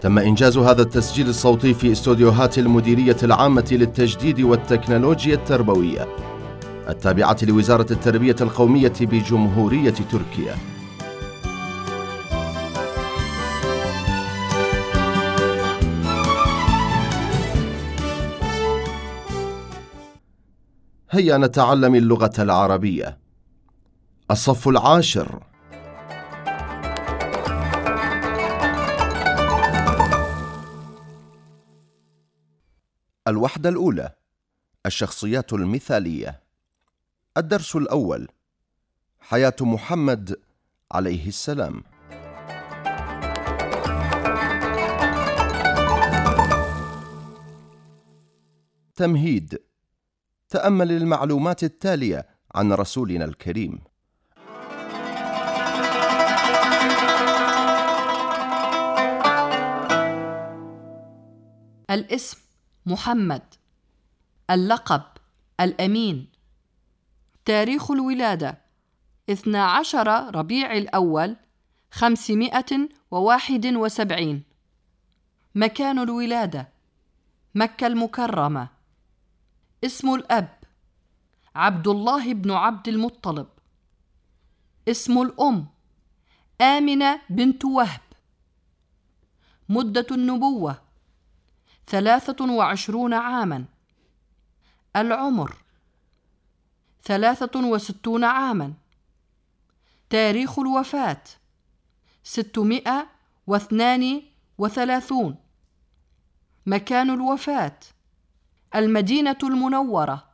تم إنجاز هذا التسجيل الصوتي في استوديوهات المديرية العامة للتجديد والتكنولوجيا التربوية التابعة لوزارة التربية القومية بجمهورية تركيا. هيا نتعلم اللغة العربية. الصف العاشر. الوحدة الأولى الشخصيات المثالية. الدرس الأول حياة محمد عليه السلام. تمهيد تأمل المعلومات التالية عن رسولنا الكريم. الاسم محمد اللقب الأمين. تاريخ الولادة 12 ربيع الأول 571 مكان الولادة مكة المكرمة. اسم الأب عبد الله بن عبد المطلب. اسم الأم آمنة بنت وهب. مدة النبوة ثلاثة وعشرون عاما. العمر ثلاثة وستون عاما. تاريخ الوفاة ستمائة واثنان وثلاثون. مكان الوفاة المدينة المنورة